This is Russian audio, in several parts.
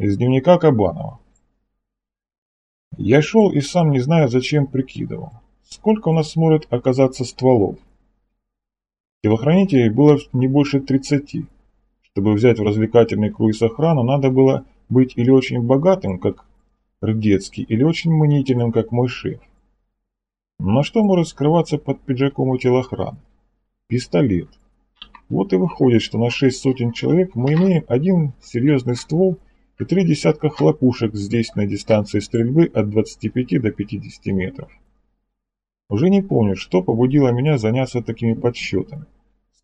Из дневника Кабанова. Я шел и сам не знаю, зачем прикидывал. Сколько у нас может оказаться стволов? Телохранителей было не больше 30. Чтобы взять в развлекательный круиз охрану, надо было быть или очень богатым, как Рдецкий, или очень мнительным, как мой шеф. Но что может скрываться под пиджаком у телохраны? Пистолет. Вот и выходит, что на шесть сотен человек мы имеем один серьезный ствол и три десятка хлопушек здесь на дистанции стрельбы от 25 до 50 метров. Уже не помню, что побудило меня заняться такими подсчетами.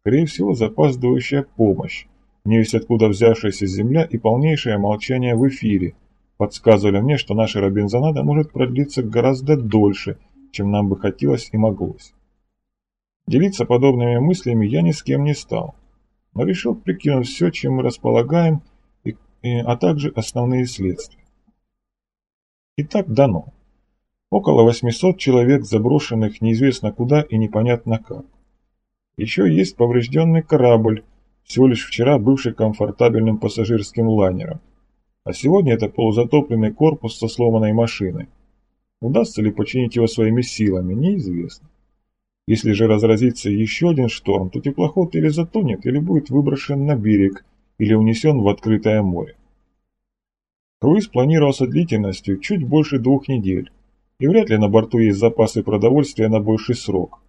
Скорее всего, запаздывающая помощь, не весь откуда взявшаяся земля и полнейшее молчание в эфире, подсказывали мне, что наша Робинзонада может продлиться гораздо дольше, чем нам бы хотелось и моглось. Делиться подобными мыслями я ни с кем не стал, но решил прикинуть все, чем мы располагаем, а также основные следствия. Итак, дано. Около 800 человек, заброшенных неизвестно куда и непонятно как. Еще есть поврежденный корабль, всего лишь вчера бывший комфортабельным пассажирским лайнером. А сегодня это полузатопленный корпус со сломанной машиной. Удастся ли починить его своими силами, неизвестно. Если же разразится еще один шторм, то теплоход или затонет, или будет выброшен на берег, или унесен в открытое море. Круиз планировался длительностью чуть больше двух недель и вряд ли на борту есть запасы продовольствия на больший срок.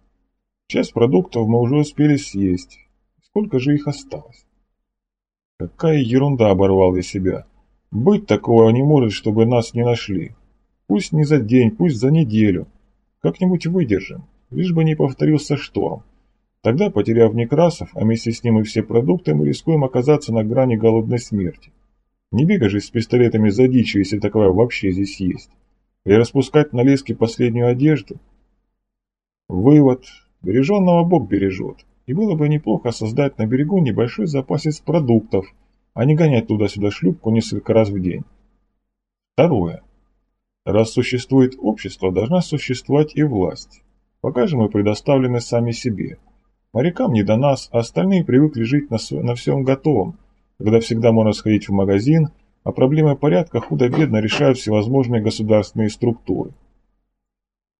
Часть продуктов мы уже успели съесть. Сколько же их осталось? Какая ерунда оборвал я себя. Быть такого не может, чтобы нас не нашли. Пусть не за день, пусть за неделю. Как-нибудь выдержим, лишь бы не повторился шторм. Тогда, потеряв Некрасов, а вместе с ним и все продукты, мы рискуем оказаться на грани голодной смерти. Не бегай же с пистолетами за дичью, если такое вообще здесь есть и распускать на леске последнюю одежду? Вывод. Береженного Бог бережет. И было бы неплохо создать на берегу небольшой запасец продуктов, а не гонять туда-сюда шлюпку несколько раз в день. Второе. Раз существует общество, должна существовать и власть. Пока же мы предоставлены сами себе. Морякам не до нас, а остальные привыкли жить на, на всем готовом, когда всегда можно сходить в магазин, а проблемы порядка худо-бедно решают всевозможные государственные структуры.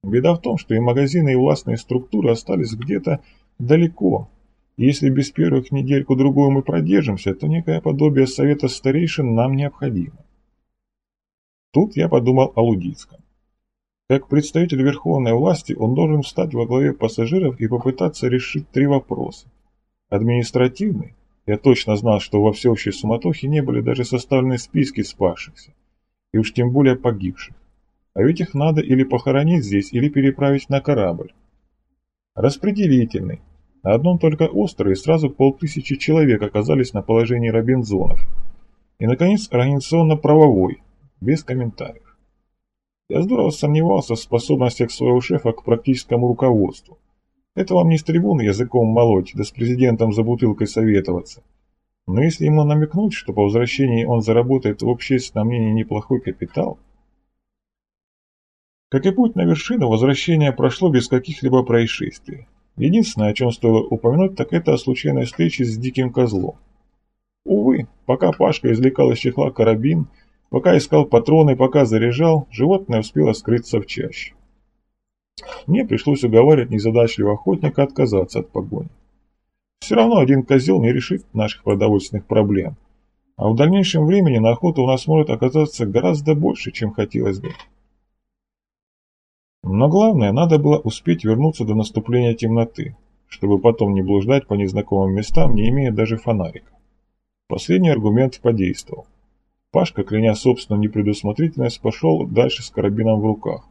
Беда в том, что и магазины, и властные структуры остались где-то далеко, и если без первых недельку-другую мы продержимся, то некое подобие совета старейшин нам необходимо. Тут я подумал о Лудицком. Как представитель верховной власти он должен встать во главе пассажиров и попытаться решить три вопроса. Административный, я точно знал, что во всеобщей суматохе не были даже составлены списки спасшихся, и уж тем более погибших. А ведь их надо или похоронить здесь, или переправить на корабль. Распределительный. На одном только острове сразу полтысячи человек оказались на положении Робинзонов. И, наконец, организационно-правовой, без комментариев. Я здорово сомневался в способностях своего шефа к практическому руководству. Это вам не с трибуны языком молоть, да с президентом за бутылкой советоваться. Но если ему намекнуть, что по возвращении он заработает в общественном мнении неплохой капитал... Как и путь на вершину, возвращение прошло без каких-либо происшествий. Единственное, о чем стоило упомянуть, так это о случайной встрече с диким козлом. Увы, пока Пашка извлекал из чехла карабин, пока искал патроны, пока заряжал, животное успело скрыться в чаще. Мне пришлось уговаривать незадачливого охотника отказаться от погони. Все равно один козел не решит наших продовольственных проблем, а в дальнейшем времени на охоту у нас может оказаться гораздо больше, чем хотелось бы. Но главное, надо было успеть вернуться до наступления темноты, чтобы потом не блуждать по незнакомым местам, не имея даже фонарика. Последний аргумент подействовал. Пашка, кляня собственную непредусмотрительность, пошел дальше с карабином в руках.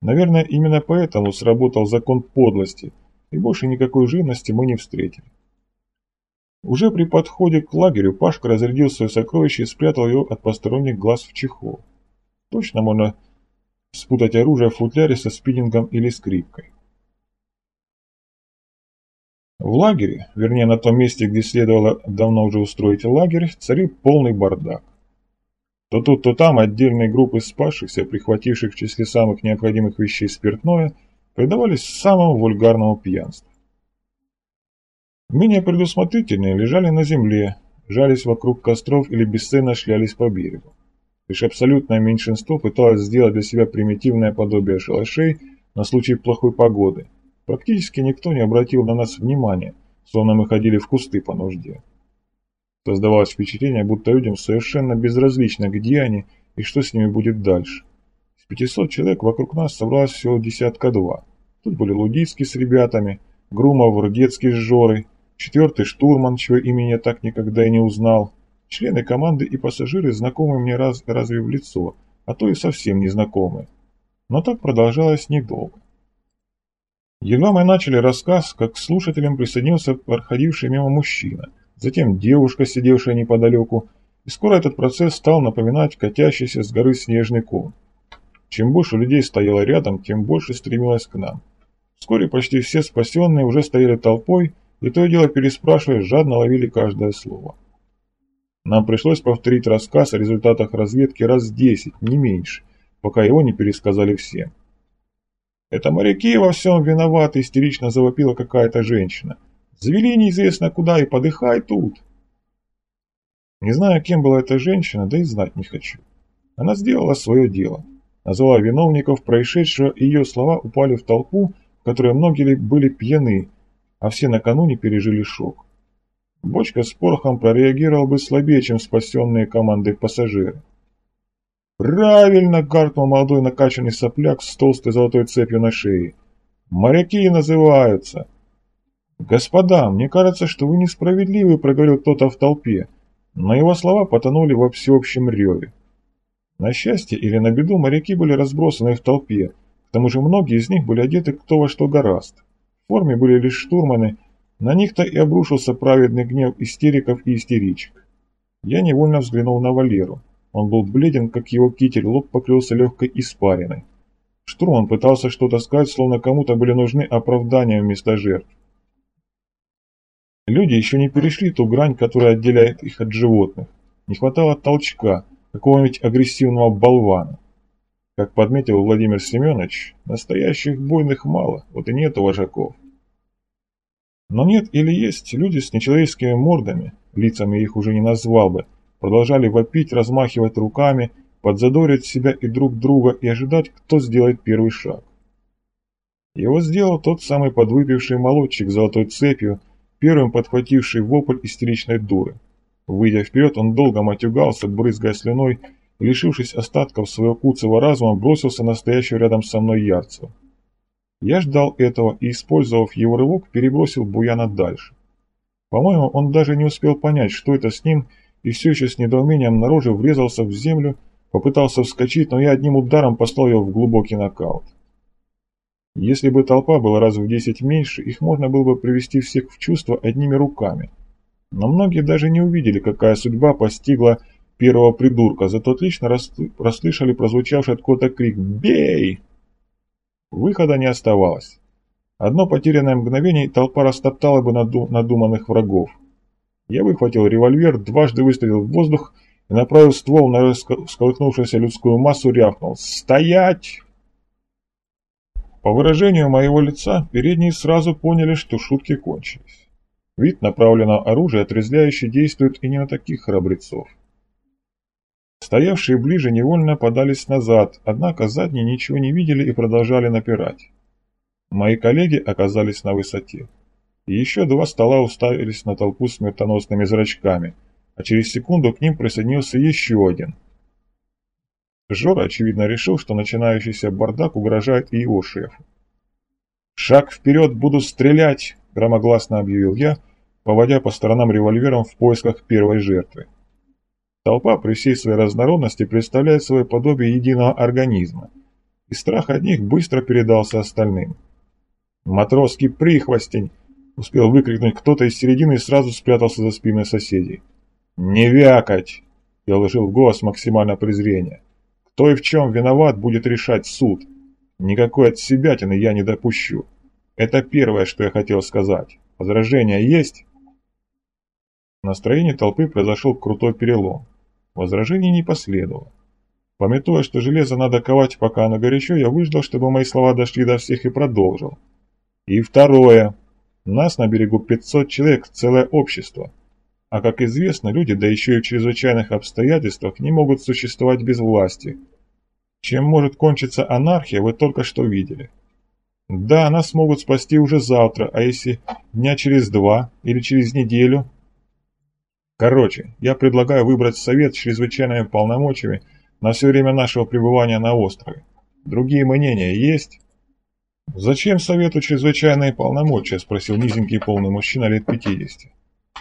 Наверное, именно поэтому сработал закон подлости, и больше никакой живности мы не встретили. Уже при подходе к лагерю Пашка разрядил свое сокровище и спрятал его от посторонних глаз в чехол. Точно можно спутать оружие в футляре со спиннингом или скрипкой. В лагере, вернее на том месте, где следовало давно уже устроить лагерь, царит полный бардак. То тут, то там отдельные группы спасшихся, прихвативших в числе самых необходимых вещей спиртное, предавались самому вульгарному пьянству. Менее предусмотрительные лежали на земле, жались вокруг костров или бесценно шлялись по берегу. Лишь абсолютное меньшинство пыталось сделать для себя примитивное подобие шалашей на случай плохой погоды. Практически никто не обратил на нас внимания, словно мы ходили в кусты по нужде. Создавалось впечатление, будто людям совершенно безразлично, где они и что с ними будет дальше. Из 500 человек вокруг нас собралось всего десятка-два. Тут были Лудицкий с ребятами, Грумов, Рудецкий с Жорой, четвертый штурман, чего имени я так никогда и не узнал, члены команды и пассажиры, знакомые мне раз, разве в лицо, а то и совсем незнакомые. Но так продолжалось недолго. Едва мы начали рассказ, как к слушателям присоединился проходивший мимо мужчина, затем девушка, сидевшая неподалеку, и скоро этот процесс стал напоминать катящийся с горы снежный ком. Чем больше людей стояло рядом, тем больше стремилось к нам. Вскоре почти все спасенные уже стояли толпой, и то и дело переспрашивая, жадно ловили каждое слово. Нам пришлось повторить рассказ о результатах разведки раз десять, не меньше, пока его не пересказали всем. «Это моряки во всем виноваты», — истерично завопила какая-то женщина. «Завели неизвестно куда и подыхай тут». Не знаю, кем была эта женщина, да и знать не хочу. Она сделала свое дело. Назвала виновников происшедшего, и ее слова упали в толпу, которые многие были пьяны, а все накануне пережили шок. Бочка с порохом прореагировал бы слабее, чем спасенные командой пассажиры. «Правильно!» — гаркнул молодой накачанный сопляк с толстой золотой цепью на шее. «Моряки называются!» «Господа, мне кажется, что вы несправедливы», — проговорил кто-то в толпе, но его слова потонули во всеобщем реве. На счастье или на беду моряки были разбросаны в толпе, к тому же многие из них были одеты кто во что гораст. В форме были лишь штурманы, на них-то и обрушился праведный гнев истериков и истеричек. Я невольно взглянул на Валеру. Он был бледен, как его китель, лоб покрылся легкой испариной. Штурман пытался что-то сказать, словно кому-то были нужны оправдания вместо жертв. Люди еще не перешли ту грань, которая отделяет их от животных. Не хватало толчка, какого-нибудь агрессивного болвана. Как подметил Владимир Семенович, настоящих буйных мало, вот и нету вожаков. Но нет или есть люди с нечеловеческими мордами, лицами их уже не назвал бы, продолжали вопить, размахивать руками, подзадорить себя и друг друга и ожидать, кто сделает первый шаг. Его сделал тот самый подвыпивший молодчик с золотой цепью, первым подхвативший вопль истеричной дуры. Выйдя вперед, он долго матюгался, брызгая слюной, лишившись остатков своего куцего разума, бросился настоящего рядом со мной Ярцева. Я ждал этого и, использовав его рывок, перебросил Буяна дальше. По-моему, он даже не успел понять, что это с ним, и все еще с недоумением на роже врезался в землю, попытался вскочить, но я одним ударом послал его в глубокий нокаут. Если бы толпа была раз в десять меньше, их можно было бы привести всех в чувство одними руками. Но многие даже не увидели, какая судьба постигла первого придурка, зато отлично расслышали прозвучавший откуда-то крик «Бей!». Выхода не оставалось. Одно потерянное мгновение, толпа растоптала бы наду надуманных врагов. Я выхватил револьвер, дважды выстрелил в воздух и, направив ствол на всколыхнувшуюся людскую массу, рявкнул «Стоять!». По выражению моего лица, передние сразу поняли, что шутки кончились. Вид направленного оружия отрезвляюще действует и не на таких храбрецов. Стоявшие ближе невольно подались назад, однако задние ничего не видели и продолжали напирать. Мои коллеги оказались на высоте. И еще два стола уставились на толпу смертоносными зрачками, а через секунду к ним присоединился еще один. Жора, очевидно, решил, что начинающийся бардак угрожает и его шефу. «Шаг вперед, буду стрелять!» – громогласно объявил я, поводя по сторонам револьвером в поисках первой жертвы. Толпа при всей своей разнородности представляет свое подобие единого организма, и страх от них быстро передался остальным. «Матросский прихвостень!» — успел выкрикнуть кто-то из середины и сразу спрятался за спиной соседей. «Не вякать!» — я вложил в голос максимально презрения. «Кто и в чем виноват, будет решать суд. Никакой от себятины я не допущу. Это первое, что я хотел сказать. Возражения есть?» В настроении толпы произошел крутой перелом. Возражений не последовало. Пометуя, что железо надо ковать, пока оно горячо, я выждал, чтобы мои слова дошли до всех и продолжил. И второе. Нас на берегу 500 человек, целое общество. А как известно, люди, да еще и в чрезвычайных обстоятельствах, не могут существовать без власти. Чем может кончиться анархия, вы только что видели. Да, нас могут спасти уже завтра, а если дня через два или через неделю? Короче, я предлагаю выбрать совет с чрезвычайными полномочиями на все время нашего пребывания на острове. Другие мнения есть? «Зачем совету чрезвычайные полномочия?» – спросил низенький полный мужчина лет пятидесяти.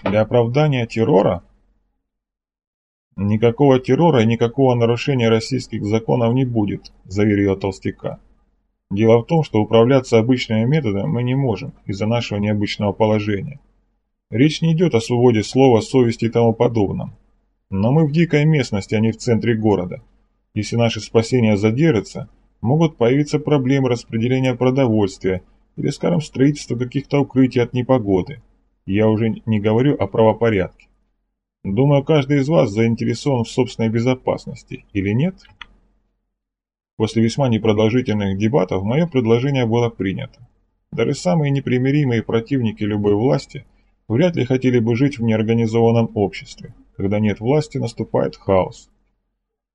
«Для оправдания террора?» «Никакого террора и никакого нарушения российских законов не будет», – заверил толстяка. «Дело в том, что управляться обычными методами мы не можем из-за нашего необычного положения. Речь не идет о свободе слова, совести и тому подобном. Но мы в дикой местности, а не в центре города. Если наше спасение задержится, могут появиться проблемы распределения продовольствия или, скажем, строительства каких-то укрытий от непогоды. Я уже не говорю о правопорядке. Думаю, каждый из вас заинтересован в собственной безопасности, или нет? После весьма непродолжительных дебатов мое предложение было принято. Даже самые непримиримые противники любой власти вряд ли хотели бы жить в неорганизованном обществе. Когда нет власти, наступает хаос.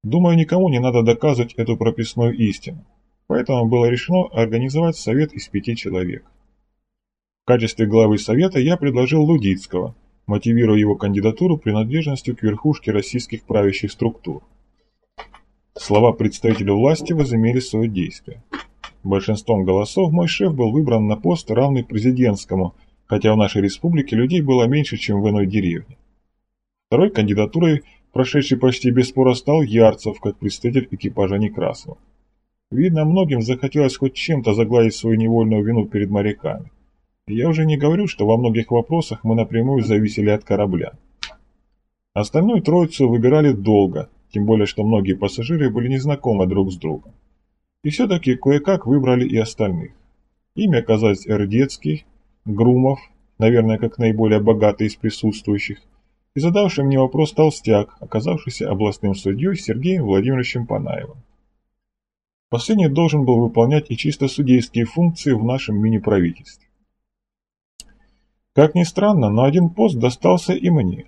Думаю, никому не надо доказывать эту прописную истину. Поэтому было решено организовать совет из пяти человек. Качестве главы совета я предложил Лудицкого, мотивируя его кандидатуру принадлежностью к верхушке российских правящих структур. Слова представителя власти возымели свое действие. Большинством голосов мой шеф был выбран на пост, равный президентскому, хотя в нашей республике людей было меньше, чем в иной деревне. Второй кандидатурой прошедший почти без спора стал Ярцев, как представитель экипажа Некрасова. Видно, многим захотелось хоть чем-то загладить свою невольную вину перед моряками. Я уже не говорю, что во многих вопросах мы напрямую зависели от корабля. Остальную троицу выбирали долго, тем более, что многие пассажиры были незнакомы друг с другом. И все-таки кое-как выбрали и остальных. Ими оказались Эрдецкий, Грумов, наверное, как наиболее богатый из присутствующих, и задавший мне вопрос толстяк, оказавшийся областным судьей Сергеем Владимировичем Панаевым. Последний должен был выполнять и чисто судейские функции в нашем мини-правительстве. Как ни странно, но один пост достался и мне.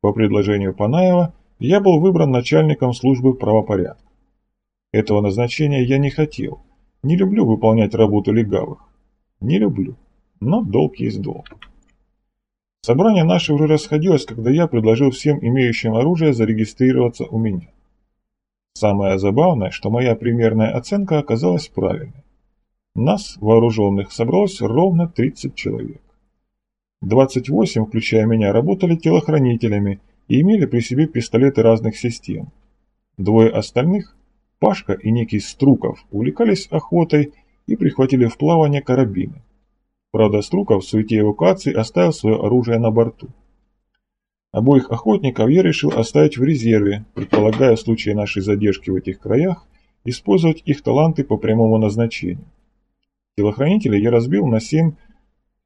По предложению Панаева я был выбран начальником службы правопорядка. Этого назначения я не хотел, не люблю выполнять работу легавых. Не люблю, но долг есть долг. Собрание наше уже расходилось, когда я предложил всем имеющим оружие зарегистрироваться у меня. Самое забавное, что моя примерная оценка оказалась правильной. Нас, вооруженных, собралось ровно 30 человек. 28, включая меня, работали телохранителями и имели при себе пистолеты разных систем. Двое остальных, Пашка и некий Струков, увлекались охотой и прихватили в плавание карабины. Правда, Струков в суете эвакуации оставил свое оружие на борту. Обоих охотников я решил оставить в резерве, предполагая в случае нашей задержки в этих краях использовать их таланты по прямому назначению. Телохранителей я разбил на 7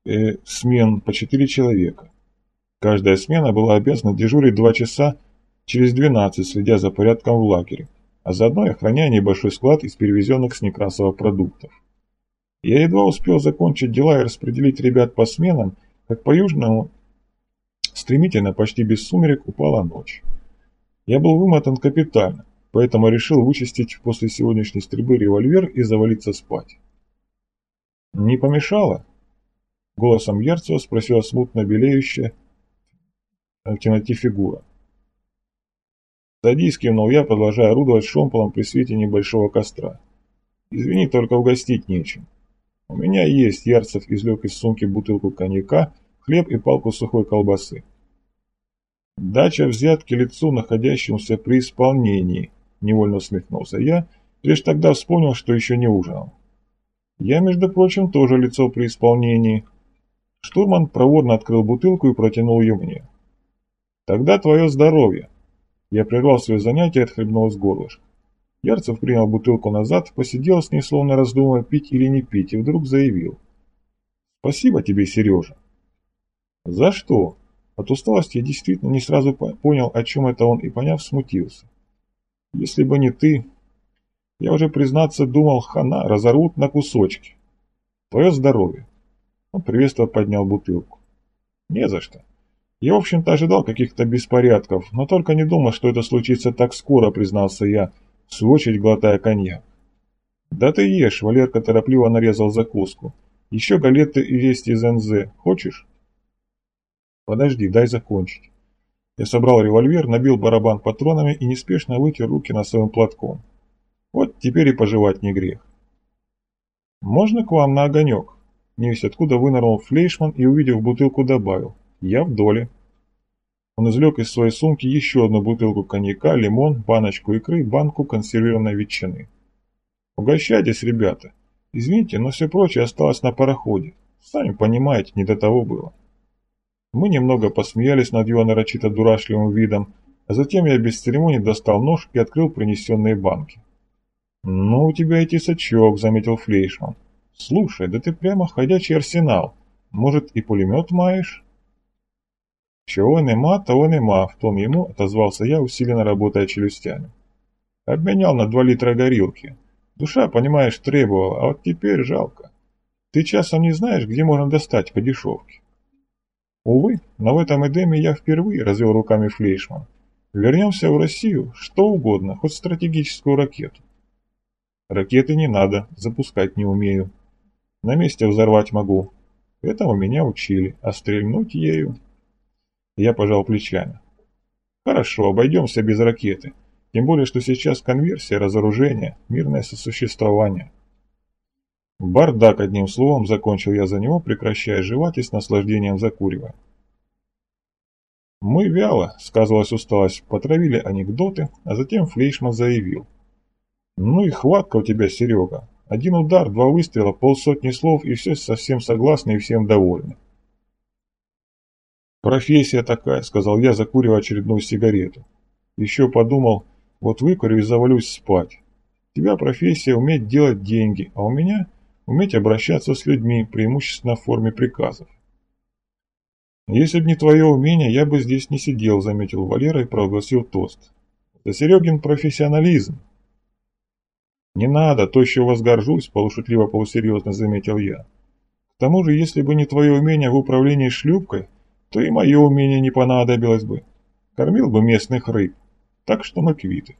э, смен по 4 человека. Каждая смена была обязана дежурить 2 часа через 12, следя за порядком в лагере, а заодно и охраняя небольшой склад из перевезенных с Некрасова продуктов. Я едва успел закончить дела и распределить ребят по сменам, как по южному стремительно, почти без сумерек, упала ночь. Я был вымотан капитально, поэтому решил вычистить после сегодняшней стрельбы револьвер и завалиться спать. «Не помешало?» Голосом Ярцева спросила смутно белеющая в темноте фигура. «Садись», — кивнул я, продолжая орудовать шомполом при свете небольшого костра. «Извини, только угостить нечем». У меня есть, Ярцев извлек из сумки бутылку коньяка, хлеб и палку сухой колбасы. Дача взятки лицу, находящемуся при исполнении, невольно усмехнулся я, лишь тогда вспомнил, что еще не ужинал. Я, между прочим, тоже лицо при исполнении. Штурман проворно открыл бутылку и протянул ее мне. Тогда твое здоровье. Я прервал свое занятие и отхлебнул с горлышка. Ярцев принял бутылку назад, посидел с ней, словно раздумывая, пить или не пить, и вдруг заявил. «Спасибо тебе, Сережа». «За что?» От усталости я действительно не сразу понял, о чем это он, и поняв, смутился. «Если бы не ты...» Я уже, признаться, думал, хана разорвут на кусочки. Твое здоровье. Он приветственно поднял бутылку. Не за что. Я, в общем-то, ожидал каких-то беспорядков, но только не думал, что это случится так скоро, признался я, в свою очередь глотая коньяк. «Да ты ешь», — Валерка торопливо нарезал закуску. «Еще галеты и есть из НЗ. Хочешь?» «Подожди, дай закончить». Я собрал револьвер, набил барабан патронами и неспешно вытер руки носовым платком. Вот теперь и пожевать не грех. «Можно к вам на огонек?» Невесть откуда вынырнул флейшман и, увидев бутылку, добавил. «Я в доле». Он извлек из своей сумки еще одну бутылку коньяка, лимон, баночку икры, банку консервированной ветчины. «Угощайтесь, ребята. Извините, но все прочее осталось на пароходе. Сами понимаете, не до того было». Мы немного посмеялись над его нарочито дурашливым видом, а затем я без церемоний достал нож и открыл принесенные банки. «Ну, у тебя и тесачок», — заметил Флейшман. «Слушай, да ты прямо ходячий арсенал. Может, и пулемет маешь?» «Чего нема, того нема», — в том ему отозвался я, усиленно работая челюстями. «Обменял на два литра горилки. Душа, понимаешь, требовала, а вот теперь жалко. Ты часом не знаешь, где можно достать по дешевке?» «Увы, но в этом Эдеме я впервые развел руками Флейшман. Вернемся в Россию, что угодно, хоть стратегическую ракету». «Ракеты не надо, запускать не умею. На месте взорвать могу. Этому меня учили, а стрельнуть ею...» Я пожал плечами. Хорошо, обойдемся без ракеты. Тем более, что сейчас конверсия, разоружение, мирное сосуществование. Бардак, одним словом, закончил я за него, прекращая жевать и с наслаждением закуривая. Мы вяло, сказывалась усталость, потравили анекдоты, а затем Флейшман заявил. Ну и хватка у тебя, Серега. Один удар, два выстрела, полсотни слов, и все совсем согласны и всем довольны. «Профессия такая», — сказал я, закуривая очередную сигарету. Еще подумал, вот выкурю и завалюсь спать. У тебя профессия уметь делать деньги, а у меня уметь обращаться с людьми, преимущественно в форме приказов. «Если б не твое умение, я бы здесь не сидел», — заметил Валера и провозгласил тост. «За Серегин профессионализм». «Не надо, то еще вас горжусь», — полушутливо-полусерьезно заметил я. «К тому же, если бы не твое умение в управлении шлюпкой, то и мое умение не понадобилось бы. Кормил бы местных рыб. Так что мы квиты.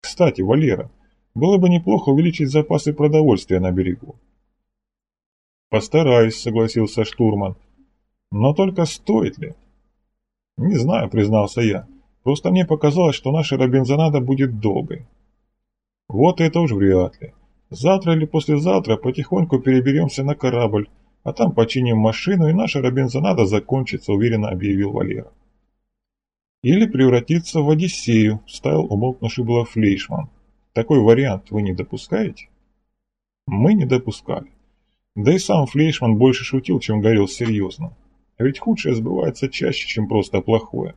Кстати, Валера, было бы неплохо увеличить запасы продовольствия на берегу. Постараюсь, согласился штурман. Но только стоит ли? Не знаю, признался я. Просто мне показалось, что наша Робинзонада будет долгой. Вот это уж вряд ли. Завтра или послезавтра потихоньку переберемся на корабль, а там починим машину, и наша Робинзонада закончится, уверенно объявил Валера. Или превратиться в Одиссею, ставил умолкнувший было Флейшман. Такой вариант вы не допускаете? Мы не допускали. Да и сам Флейшман больше шутил, чем говорил серьезно. А ведь худшее сбывается чаще, чем просто плохое.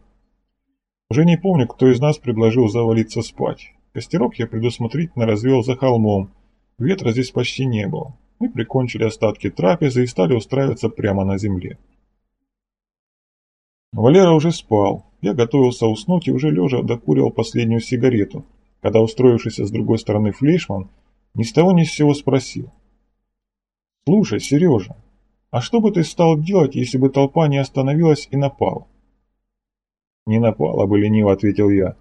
Уже не помню, кто из нас предложил завалиться спать. Костерок я предусмотрительно развел за холмом. Ветра здесь почти не было. Мы прикончили остатки трапезы и стали устраиваться прямо на земле. Валера уже спал. Я готовился уснуть и уже лежа докуривал последнюю сигарету, когда устроившийся с другой стороны флейшман ни с того ни с сего спросил. «Слушай, Сережа, а что бы ты стал делать, если бы толпа не остановилась и напала?» «Не напала бы, лениво», — ответил я.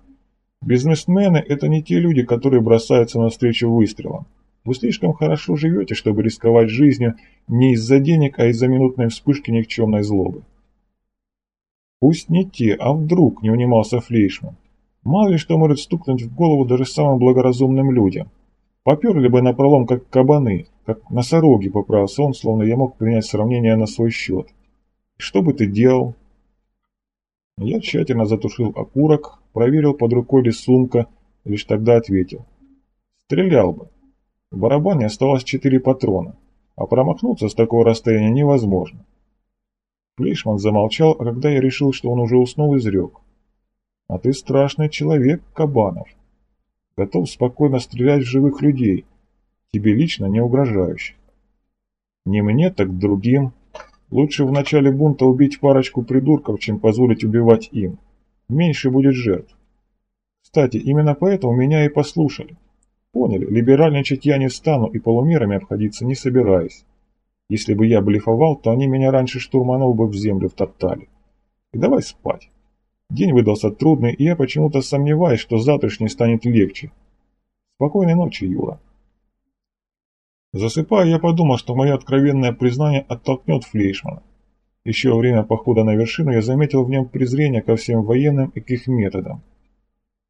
«Бизнесмены — это не те люди, которые бросаются навстречу выстрелам. Вы слишком хорошо живете, чтобы рисковать жизнью не из-за денег, а из-за минутной вспышки никчемной злобы. Пусть не те, а вдруг, не унимался Флейшман. Мало ли что может стукнуть в голову даже самым благоразумным людям. Поперли бы на пролом, как кабаны, как носороги, поправился он, словно я мог принять сравнение на свой счет. Что бы ты делал? Я тщательно затушил окурок, проверил под рукой ли сумка, лишь тогда ответил. Стрелял бы. В барабане оставалось четыре патрона, а промахнуться с такого расстояния невозможно. Флейшман замолчал, а когда я решил, что он уже уснул, изрек. «А ты страшный человек, Кабанов. Готов спокойно стрелять в живых людей, тебе лично не угрожающих. Не мне, так другим. Лучше в начале бунта убить парочку придурков, чем позволить убивать им. Меньше будет жертв. Кстати, именно поэтому меня и послушали. Поняли, либеральничать я не стану и полумерами обходиться не собираюсь. Если бы я блефовал, то они меня раньше штурманов бы в землю втоптали. и давай спать. День выдался трудный, и я почему-то сомневаюсь, что завтрашний станет легче. Спокойной ночи, Юра. Засыпая, я подумал, что мое откровенное признание оттолкнет Флейшмана. Еще во время похода на вершину я заметил в нем презрение ко всем военным и к их методам.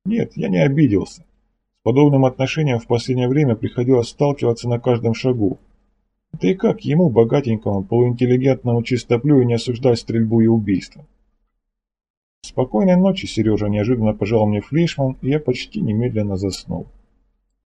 Нет, я не обиделся. С подобным отношением в последнее время приходилось сталкиваться на каждом шагу. Да и как ему, богатенькому, полуинтеллигентному чистоплюю, не осуждать стрельбу и убийство? Спокойной ночи, Сережа, неожиданно пожал мне Флейшман, и я почти немедленно заснул.